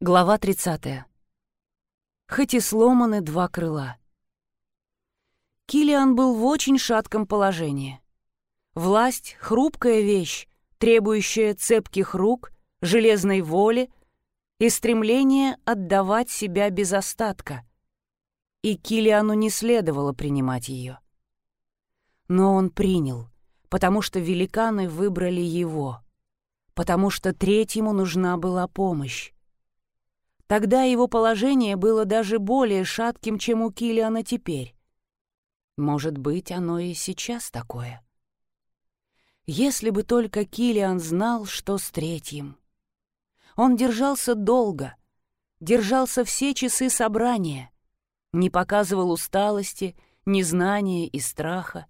Глава 30. Хоть и сломаны два крыла. Килиан был в очень шатком положении. Власть — хрупкая вещь, требующая цепких рук, железной воли и стремления отдавать себя без остатка. И Килиану не следовало принимать ее. Но он принял, потому что великаны выбрали его, потому что третьему нужна была помощь Тогда его положение было даже более шатким, чем у Килиана теперь. Может быть, оно и сейчас такое. Если бы только Килиан знал, что с третьим. Он держался долго, держался все часы собрания, не показывал усталости, незнания и страха.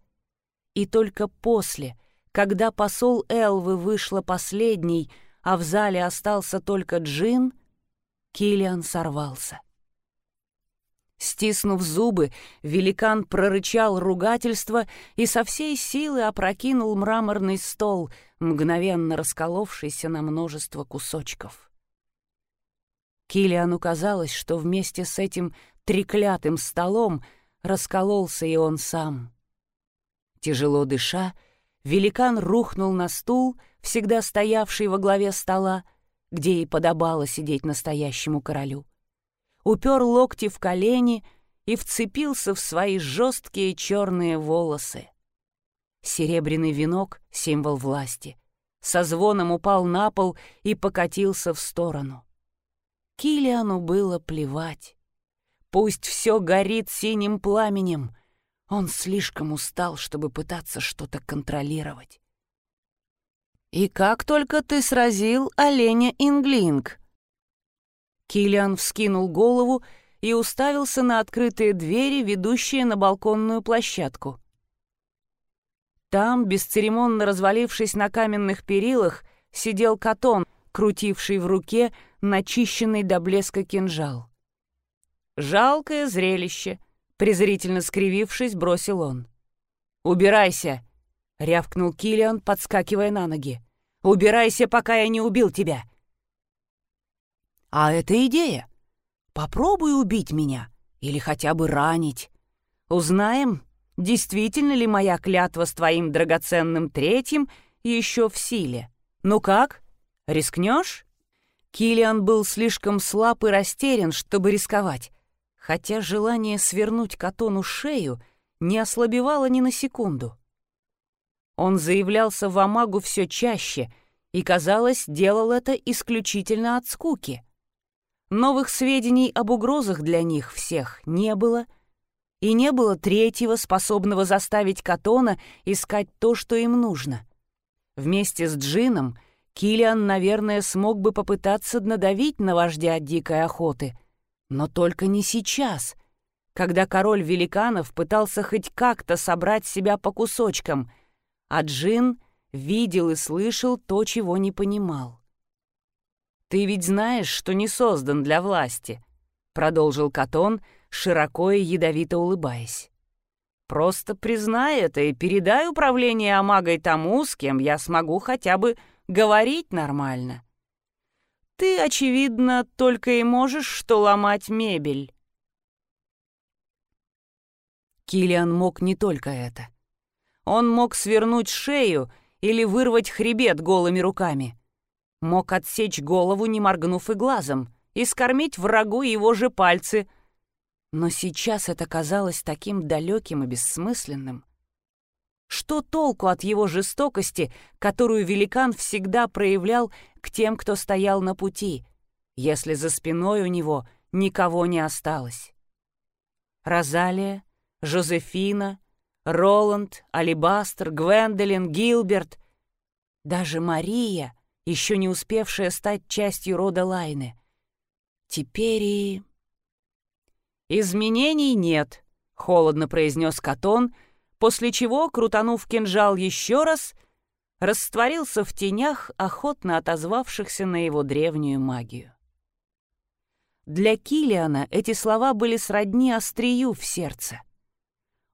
И только после, когда посол Элвы вышла последней, а в зале остался только Джин — Килиан сорвался. Стиснув зубы, великан прорычал ругательство и со всей силы опрокинул мраморный стол, мгновенно расколовшийся на множество кусочков. Килиану казалось, что вместе с этим треклятым столом раскололся и он сам. Тяжело дыша, великан рухнул на стул, всегда стоявший во главе стола, где и подобало сидеть настоящему королю. Упер локти в колени и вцепился в свои жесткие черные волосы. Серебряный венок — символ власти. Со звоном упал на пол и покатился в сторону. Килиану было плевать. Пусть все горит синим пламенем. Он слишком устал, чтобы пытаться что-то контролировать. «И как только ты сразил оленя Инглинг?» Киллиан вскинул голову и уставился на открытые двери, ведущие на балконную площадку. Там, бесцеремонно развалившись на каменных перилах, сидел Катон, крутивший в руке начищенный до блеска кинжал. «Жалкое зрелище», — презрительно скривившись, бросил он. «Убирайся!» — рявкнул Килиан, подскакивая на ноги. «Убирайся, пока я не убил тебя!» «А это идея. Попробуй убить меня или хотя бы ранить. Узнаем, действительно ли моя клятва с твоим драгоценным третьим еще в силе. Ну как, рискнешь?» Килиан был слишком слаб и растерян, чтобы рисковать, хотя желание свернуть Катону шею не ослабевало ни на секунду. Он заявлялся в Амагу все чаще и, казалось, делал это исключительно от скуки. Новых сведений об угрозах для них всех не было, и не было третьего, способного заставить Катона искать то, что им нужно. Вместе с Джином Килиан, наверное, смог бы попытаться надавить на вождя дикой охоты, но только не сейчас, когда король великанов пытался хоть как-то собрать себя по кусочкам — а Джин видел и слышал то, чего не понимал. «Ты ведь знаешь, что не создан для власти», — продолжил Катон, широко и ядовито улыбаясь. «Просто признай это и передай управление Амагой тому, с кем я смогу хотя бы говорить нормально. Ты, очевидно, только и можешь что ломать мебель». Килиан мог не только это — он мог свернуть шею или вырвать хребет голыми руками. Мог отсечь голову, не моргнув и глазом, и скормить врагу его же пальцы. Но сейчас это казалось таким далеким и бессмысленным. Что толку от его жестокости, которую великан всегда проявлял к тем, кто стоял на пути, если за спиной у него никого не осталось? Розалия, Жозефина, Роланд, Алибастер, Гвендолин, Гилберт, даже Мария, еще не успевшая стать частью рода Лайны. Теперь и... «Изменений нет», — холодно произнес Катон, после чего, крутанув кинжал еще раз, растворился в тенях, охотно отозвавшихся на его древнюю магию. Для Килиана эти слова были сродни острию в сердце.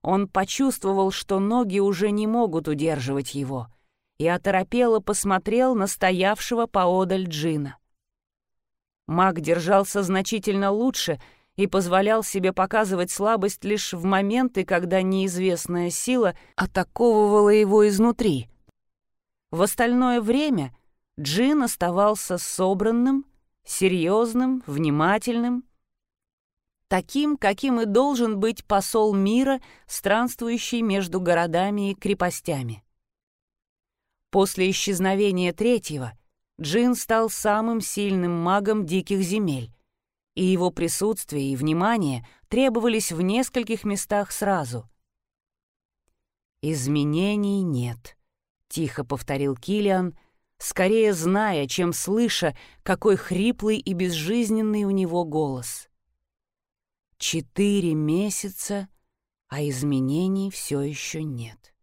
Он почувствовал, что ноги уже не могут удерживать его, и оторопело посмотрел на стоявшего поодаль Джина. Маг держался значительно лучше и позволял себе показывать слабость лишь в моменты, когда неизвестная сила атаковывала его изнутри. В остальное время Джин оставался собранным, серьезным, внимательным, таким, каким и должен быть посол мира, странствующий между городами и крепостями. После исчезновения третьего Джин стал самым сильным магом диких земель, и его присутствие и внимание требовались в нескольких местах сразу. «Изменений нет», — тихо повторил Килиан, скорее зная, чем слыша, какой хриплый и безжизненный у него голос. «Четыре месяца, а изменений все еще нет».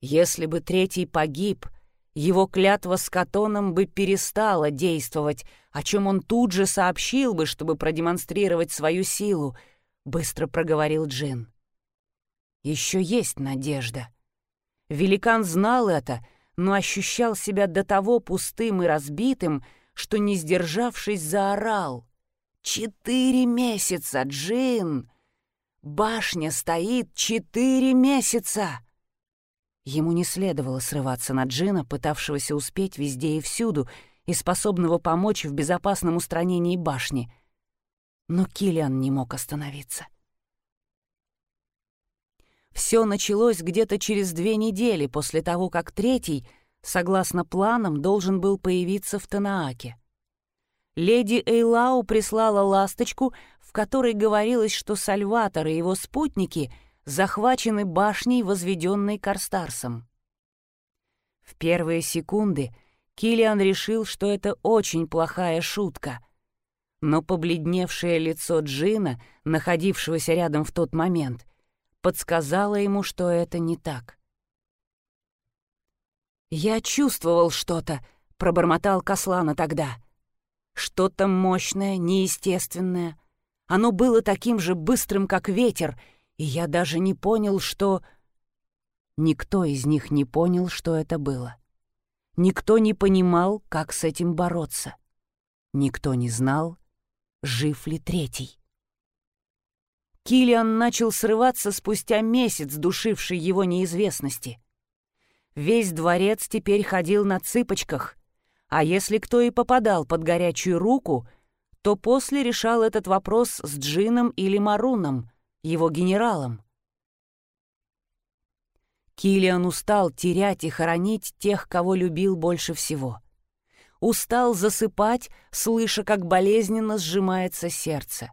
Если бы третий погиб, его клятва с Катоном бы перестала действовать, о чем он тут же сообщил бы, чтобы продемонстрировать свою силу, быстро проговорил Джин. Еще есть надежда. Великан знал это, но ощущал себя до того пустым и разбитым, что, не сдержавшись, заорал. «Четыре месяца, Джин! Башня стоит четыре месяца!» Ему не следовало срываться на Джина, пытавшегося успеть везде и всюду, и способного помочь в безопасном устранении башни. Но Килиан не мог остановиться. Все началось где-то через две недели после того, как третий, согласно планам, должен был появиться в Танааке. Леди Эйлау прислала ласточку, в которой говорилось, что Сальватор и его спутники — захвачены башней, возведенной Карстарсом. В первые секунды Килиан решил, что это очень плохая шутка. Но побледневшее лицо Джина, находившегося рядом в тот момент, подсказало ему, что это не так. «Я чувствовал что-то», — пробормотал Каслана тогда. «Что-то мощное, неестественное. Оно было таким же быстрым, как ветер, — и я даже не понял, что... Никто из них не понял, что это было. Никто не понимал, как с этим бороться. Никто не знал, жив ли третий. Килиан начал срываться спустя месяц, душивший его неизвестности. Весь дворец теперь ходил на цыпочках, а если кто и попадал под горячую руку, то после решал этот вопрос с Джином или Маруном, его генералом. Килиан устал терять и хоронить тех, кого любил больше всего. Устал засыпать, слыша, как болезненно сжимается сердце.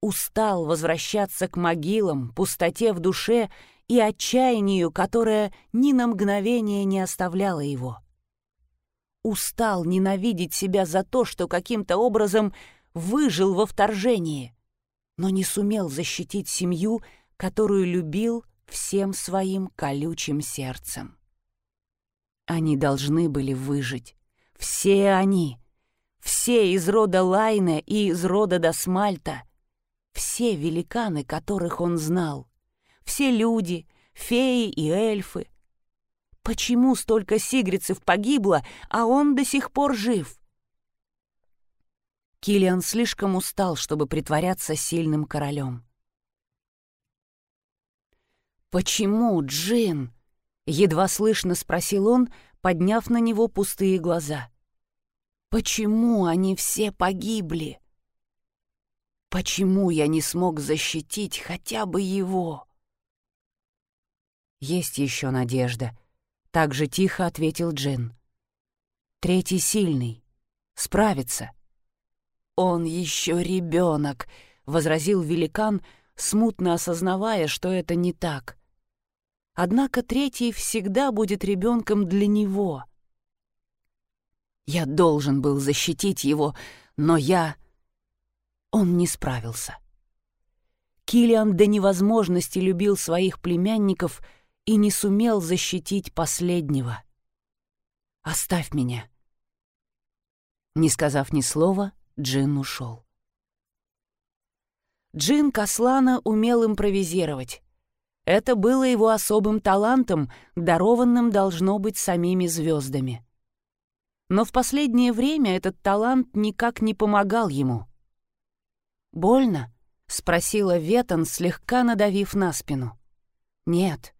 Устал возвращаться к могилам, пустоте в душе и отчаянию, которое ни на мгновение не оставляло его. Устал ненавидеть себя за то, что каким-то образом выжил во вторжении — но не сумел защитить семью, которую любил всем своим колючим сердцем. Они должны были выжить. Все они. Все из рода Лайна и из рода Досмальта. Все великаны, которых он знал. Все люди, феи и эльфы. Почему столько сигрицев погибло, а он до сих пор жив? Килиан слишком устал, чтобы притворяться сильным королем. «Почему, Джин?» — едва слышно спросил он, подняв на него пустые глаза. «Почему они все погибли? Почему я не смог защитить хотя бы его?» «Есть еще надежда», — так же тихо ответил Джин. «Третий сильный. Справится». «Он еще ребенок», — возразил великан, смутно осознавая, что это не так. Однако третий всегда будет ребенком для него. Я должен был защитить его, но я... Он не справился. Килиан до невозможности любил своих племянников и не сумел защитить последнего. «Оставь меня». Не сказав ни слова, Джин ушел. Джин Каслана умел импровизировать. Это было его особым талантом, дарованным должно быть самими звездами. Но в последнее время этот талант никак не помогал ему. «Больно?» — спросила Ветон, слегка надавив на спину. «Нет», —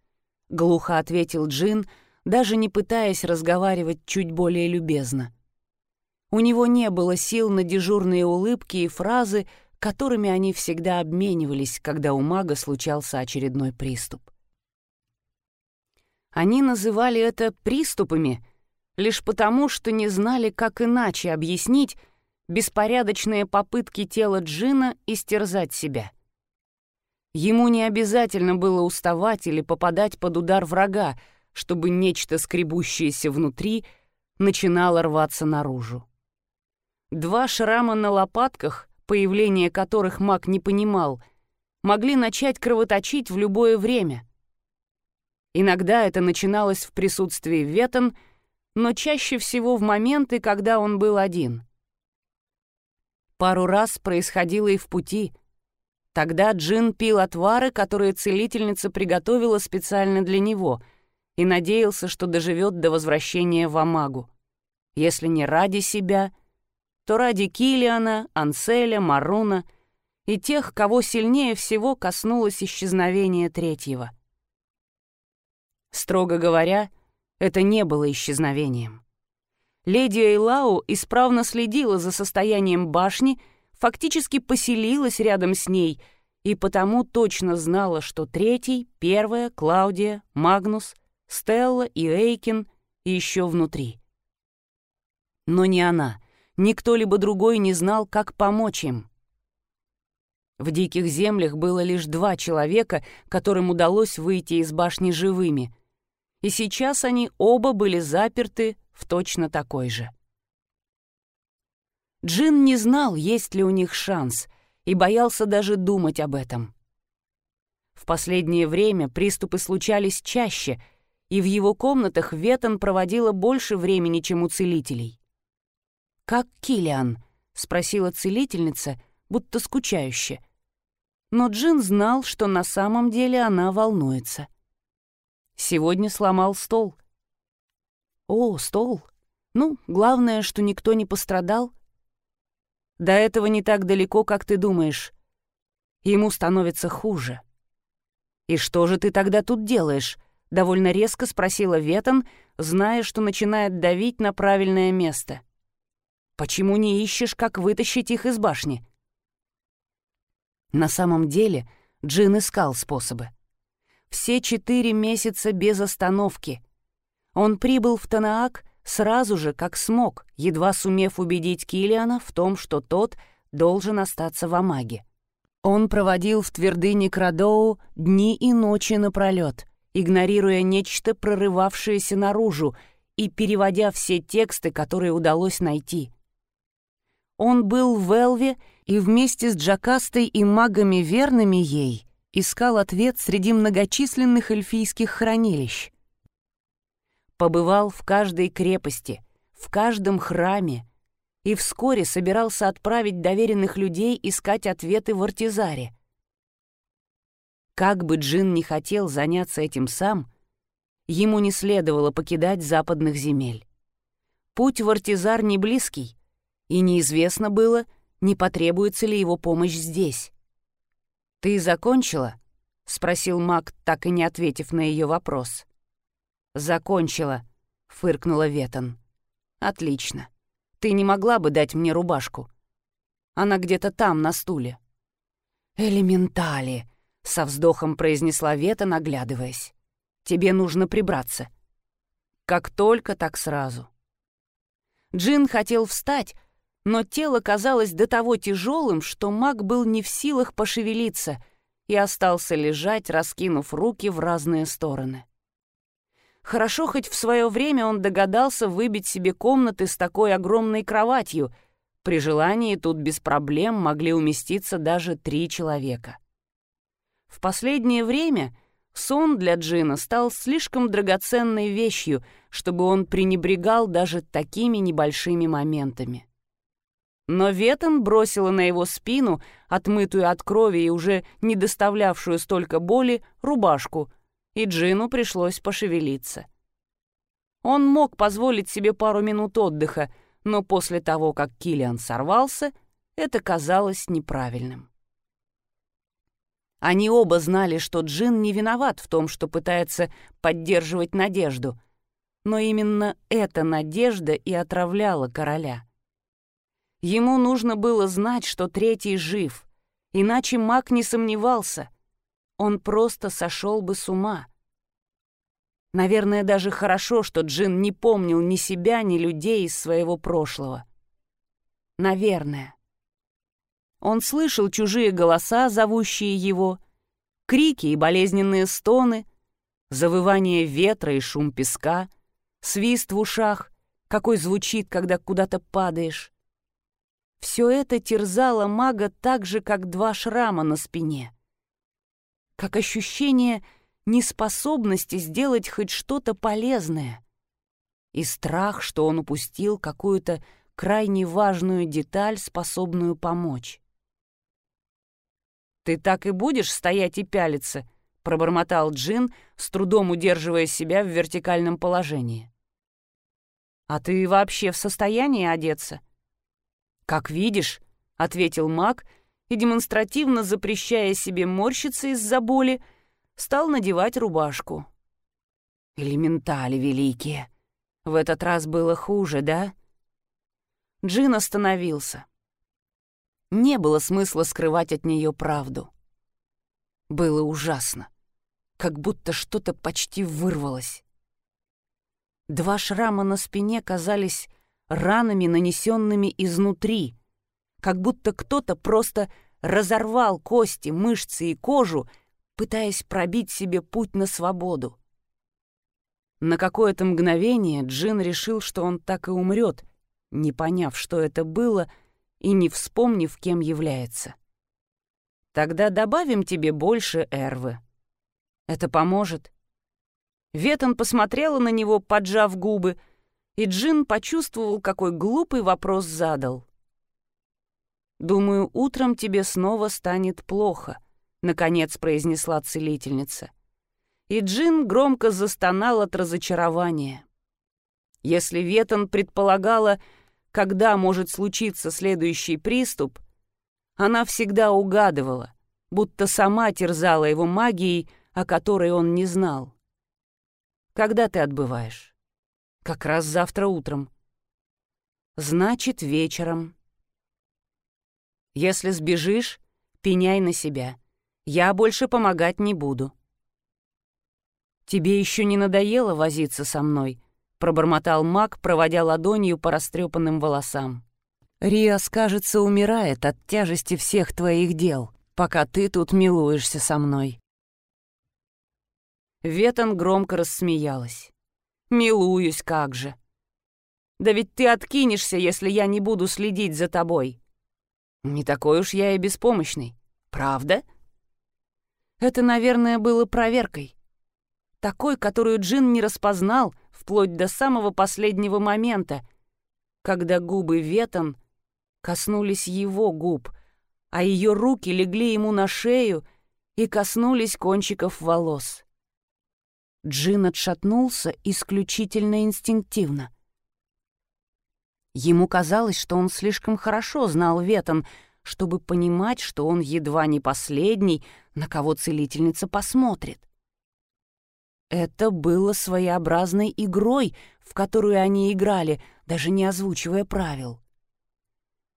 глухо ответил Джин, даже не пытаясь разговаривать чуть более любезно. У него не было сил на дежурные улыбки и фразы, которыми они всегда обменивались, когда у мага случался очередной приступ. Они называли это приступами лишь потому, что не знали, как иначе объяснить беспорядочные попытки тела Джина истерзать себя. Ему не обязательно было уставать или попадать под удар врага, чтобы нечто скребущееся внутри начинало рваться наружу. Два шрама на лопатках, появление которых маг не понимал, могли начать кровоточить в любое время. Иногда это начиналось в присутствии Ветон, но чаще всего в моменты, когда он был один. Пару раз происходило и в пути. Тогда Джин пил отвары, которые целительница приготовила специально для него, и надеялся, что доживет до возвращения в Амагу. Если не ради себя, то ради Килиана, Анселя, Маруна и тех, кого сильнее всего коснулось исчезновение третьего. Строго говоря, это не было исчезновением. Леди Эйлау исправно следила за состоянием башни, фактически поселилась рядом с ней и потому точно знала, что третий, первая, Клаудия, Магнус, Стелла и Эйкин еще внутри. Но не она — Никто либо другой не знал, как помочь им. В диких землях было лишь два человека, которым удалось выйти из башни живыми. И сейчас они оба были заперты в точно такой же. Джин не знал, есть ли у них шанс, и боялся даже думать об этом. В последнее время приступы случались чаще, и в его комнатах Ветон проводила больше времени, чем у целителей. «Как Килиан?» — спросила целительница, будто скучающе. Но Джин знал, что на самом деле она волнуется. Сегодня сломал стол. «О, стол. Ну, главное, что никто не пострадал. До этого не так далеко, как ты думаешь. Ему становится хуже». «И что же ты тогда тут делаешь?» — довольно резко спросила Ветон, зная, что начинает давить на правильное место. — Почему не ищешь, как вытащить их из башни?» На самом деле Джин искал способы. Все четыре месяца без остановки. Он прибыл в Танаак сразу же, как смог, едва сумев убедить Килиана в том, что тот должен остаться в Амаге. Он проводил в твердыне Крадоу дни и ночи напролет, игнорируя нечто, прорывавшееся наружу, и переводя все тексты, которые удалось найти. Он был в Элве и вместе с Джакастой и магами верными ей искал ответ среди многочисленных эльфийских хранилищ. Побывал в каждой крепости, в каждом храме и вскоре собирался отправить доверенных людей искать ответы в Артизаре. Как бы Джин не хотел заняться этим сам, ему не следовало покидать западных земель. Путь в Артизар не близкий, и неизвестно было, не потребуется ли его помощь здесь. «Ты закончила?» — спросил маг, так и не ответив на ее вопрос. «Закончила», — фыркнула Ветон. «Отлично. Ты не могла бы дать мне рубашку? Она где-то там, на стуле». «Элементали», — со вздохом произнесла Вета, наглядываясь. «Тебе нужно прибраться». Как только, так сразу. Джин хотел встать, но тело казалось до того тяжелым, что маг был не в силах пошевелиться и остался лежать, раскинув руки в разные стороны. Хорошо, хоть в свое время он догадался выбить себе комнаты с такой огромной кроватью. При желании тут без проблем могли уместиться даже три человека. В последнее время сон для Джина стал слишком драгоценной вещью, чтобы он пренебрегал даже такими небольшими моментами. Но Ветон бросила на его спину, отмытую от крови и уже не доставлявшую столько боли, рубашку, и Джину пришлось пошевелиться. Он мог позволить себе пару минут отдыха, но после того, как Килиан сорвался, это казалось неправильным. Они оба знали, что Джин не виноват в том, что пытается поддерживать надежду, но именно эта надежда и отравляла короля. Ему нужно было знать, что третий жив, иначе маг не сомневался. Он просто сошел бы с ума. Наверное, даже хорошо, что Джин не помнил ни себя, ни людей из своего прошлого. Наверное. Он слышал чужие голоса, зовущие его, крики и болезненные стоны, завывание ветра и шум песка, свист в ушах, какой звучит, когда куда-то падаешь. Все это терзало мага так же, как два шрама на спине. Как ощущение — неспособности сделать хоть что-то полезное. И страх, что он упустил какую-то крайне важную деталь, способную помочь. «Ты так и будешь стоять и пялиться?» — пробормотал Джин, с трудом удерживая себя в вертикальном положении. «А ты вообще в состоянии одеться?» «Как видишь», — ответил маг и, демонстративно запрещая себе морщиться из-за боли, — стал надевать рубашку. Элементали великие. В этот раз было хуже, да? Джин остановился. Не было смысла скрывать от нее правду. Было ужасно. Как будто что-то почти вырвалось. Два шрама на спине казались ранами, нанесенными изнутри, как будто кто-то просто разорвал кости, мышцы и кожу пытаясь пробить себе путь на свободу. На какое-то мгновение Джин решил, что он так и умрет, не поняв, что это было, и не вспомнив, кем является. «Тогда добавим тебе больше эрвы. Это поможет». Ветон посмотрела на него, поджав губы, и Джин почувствовал, какой глупый вопрос задал. «Думаю, утром тебе снова станет плохо», — наконец произнесла целительница. И Джин громко застонал от разочарования. Если Ветон предполагала, когда может случиться следующий приступ, она всегда угадывала, будто сама терзала его магией, о которой он не знал. «Когда ты отбываешь?» «Как раз завтра утром». «Значит, вечером». «Если сбежишь, пеняй на себя. Я больше помогать не буду». «Тебе еще не надоело возиться со мной?» — пробормотал маг, проводя ладонью по растрепанным волосам. «Риас, кажется, умирает от тяжести всех твоих дел, пока ты тут милуешься со мной». Ветон громко рассмеялась. «Милуюсь, как же! Да ведь ты откинешься, если я не буду следить за тобой. Не такой уж я и беспомощный, правда?» Это, наверное, было проверкой. Такой, которую Джин не распознал вплоть до самого последнего момента, когда губы Ветон коснулись его губ, а ее руки легли ему на шею и коснулись кончиков волос. Джин отшатнулся исключительно инстинктивно. Ему казалось, что он слишком хорошо знал Ветон, чтобы понимать, что он едва не последний, на кого целительница посмотрит. Это было своеобразной игрой, в которую они играли, даже не озвучивая правил.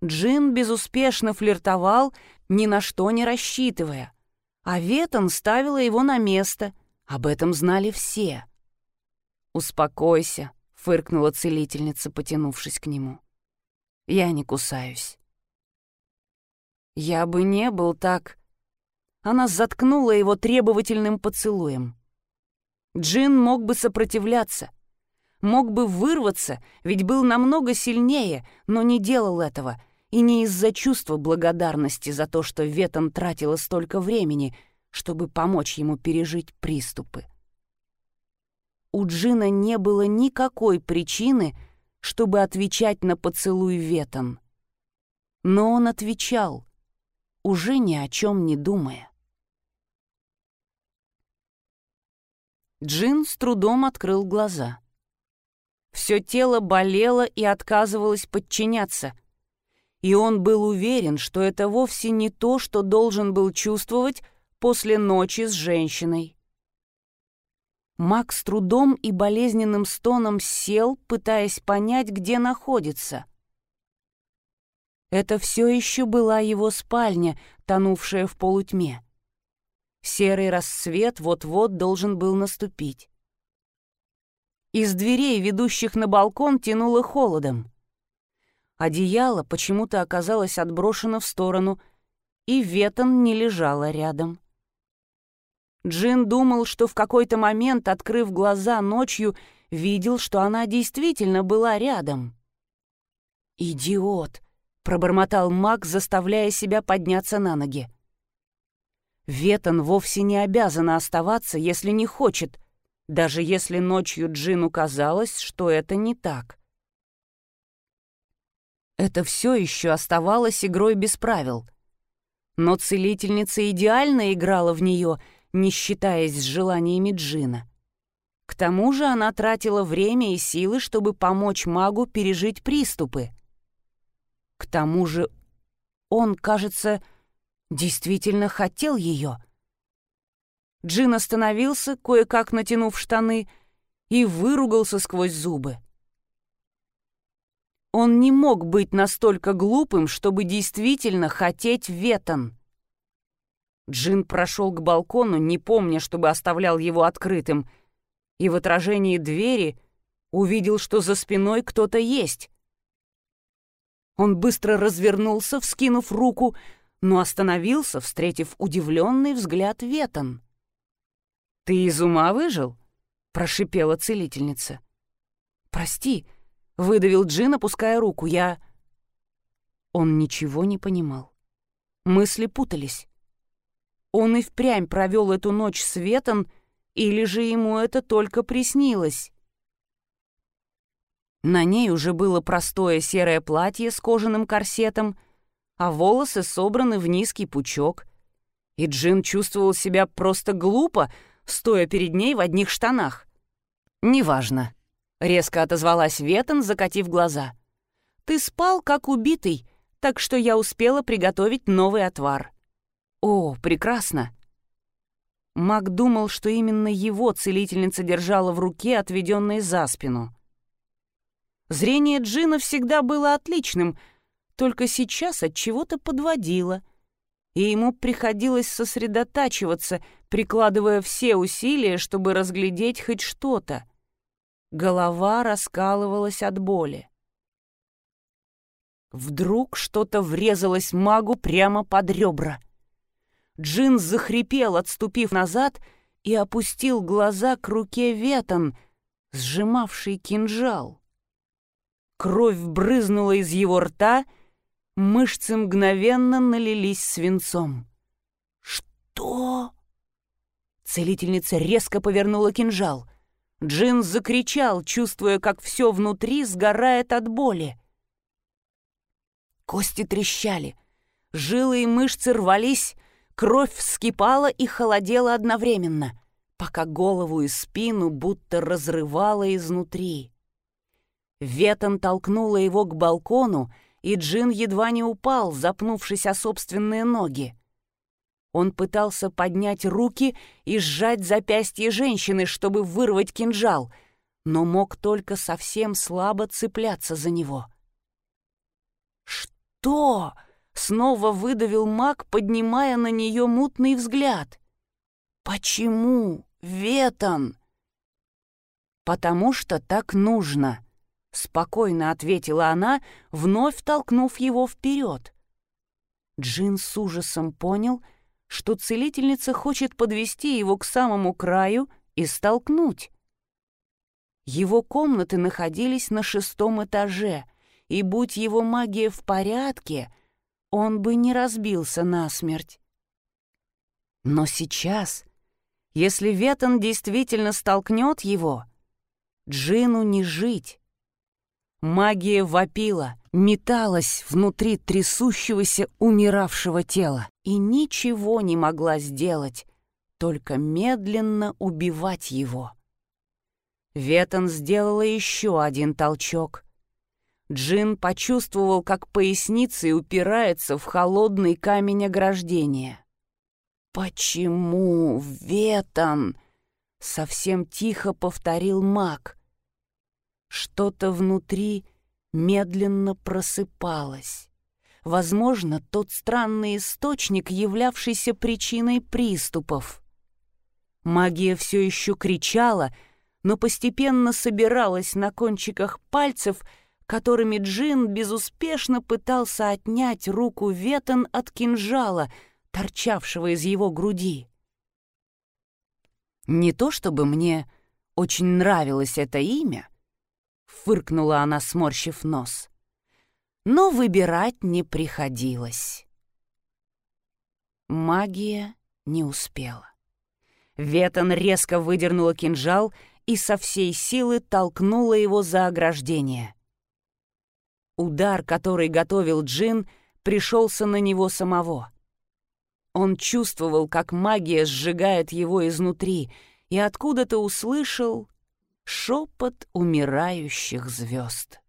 Джин безуспешно флиртовал, ни на что не рассчитывая, а Ветон ставила его на место, об этом знали все. «Успокойся», — фыркнула целительница, потянувшись к нему. «Я не кусаюсь». «Я бы не был так...» Она заткнула его требовательным поцелуем. Джин мог бы сопротивляться, мог бы вырваться, ведь был намного сильнее, но не делал этого, и не из-за чувства благодарности за то, что Ветон тратила столько времени, чтобы помочь ему пережить приступы. У Джина не было никакой причины, чтобы отвечать на поцелуй Ветон. Но он отвечал, уже ни о чем не думая. Джин с трудом открыл глаза. Все тело болело и отказывалось подчиняться. И он был уверен, что это вовсе не то, что должен был чувствовать после ночи с женщиной. Мак с трудом и болезненным стоном сел, пытаясь понять, где находится. Это все еще была его спальня, тонувшая в полутьме. Серый рассвет вот-вот должен был наступить. Из дверей, ведущих на балкон, тянуло холодом. Одеяло почему-то оказалось отброшено в сторону, и Ветон не лежала рядом. Джин думал, что в какой-то момент, открыв глаза ночью, видел, что она действительно была рядом. «Идиот!» — пробормотал маг, заставляя себя подняться на ноги. Ветон вовсе не обязана оставаться, если не хочет, даже если ночью Джину казалось, что это не так. Это все еще оставалось игрой без правил. Но целительница идеально играла в нее, не считаясь с желаниями Джина. К тому же она тратила время и силы, чтобы помочь магу пережить приступы. К тому же он, кажется, действительно хотел ее — Джин остановился, кое-как натянув штаны, и выругался сквозь зубы. Он не мог быть настолько глупым, чтобы действительно хотеть ветон. Джин прошел к балкону, не помня, чтобы оставлял его открытым, и в отражении двери увидел, что за спиной кто-то есть. Он быстро развернулся, вскинув руку, но остановился, встретив удивленный взгляд Ветон. «Ты из ума выжил?» — прошипела целительница. «Прости», — выдавил Джин, опуская руку. «Я...» Он ничего не понимал. Мысли путались. Он и впрямь провел эту ночь с Ветон, или же ему это только приснилось? На ней уже было простое серое платье с кожаным корсетом, а волосы собраны в низкий пучок. И Джин чувствовал себя просто глупо, стоя перед ней в одних штанах. «Неважно», — резко отозвалась Ветон, закатив глаза. «Ты спал, как убитый, так что я успела приготовить новый отвар». «О, прекрасно!» Мак думал, что именно его целительница держала в руке, отведенной за спину. Зрение Джина всегда было отличным, только сейчас от чего-то подводило — и ему приходилось сосредотачиваться, прикладывая все усилия, чтобы разглядеть хоть что-то. Голова раскалывалась от боли. Вдруг что-то врезалось магу прямо под ребра. Джин захрипел, отступив назад, и опустил глаза к руке Ветон, сжимавший кинжал. Кровь брызнула из его рта — Мышцы мгновенно налились свинцом. «Что?» Целительница резко повернула кинжал. Джин закричал, чувствуя, как все внутри сгорает от боли. Кости трещали, жилы и мышцы рвались, кровь вскипала и холодела одновременно, пока голову и спину будто разрывала изнутри. Ветон толкнула его к балкону, и Джин едва не упал, запнувшись о собственные ноги. Он пытался поднять руки и сжать запястье женщины, чтобы вырвать кинжал, но мог только совсем слабо цепляться за него. «Что?» — снова выдавил маг, поднимая на нее мутный взгляд. «Почему, Ветон?» «Потому что так нужно», Спокойно ответила она, вновь толкнув его вперед. Джин с ужасом понял, что целительница хочет подвести его к самому краю и столкнуть. Его комнаты находились на шестом этаже, и будь его магия в порядке, он бы не разбился насмерть. Но сейчас, если Ветон действительно столкнет его, Джину не жить. Магия вопила, металась внутри трясущегося, умиравшего тела и ничего не могла сделать, только медленно убивать его. Ветон сделала еще один толчок. Джин почувствовал, как поясницей упирается в холодный камень ограждения. «Почему, Ветон?» — совсем тихо повторил маг. Что-то внутри медленно просыпалось. Возможно, тот странный источник, являвшийся причиной приступов. Магия все еще кричала, но постепенно собиралась на кончиках пальцев — которыми Джин безуспешно пытался отнять руку Ветон от кинжала, торчавшего из его груди. «Не то чтобы мне очень нравилось это имя», — фыркнула она, сморщив нос, «но выбирать не приходилось». Магия не успела. Ветон резко выдернула кинжал и со всей силы толкнула его за ограждение. Удар, который готовил Джин, пришелся на него самого. Он чувствовал, как магия сжигает его изнутри, и откуда-то услышал шепот умирающих звезд.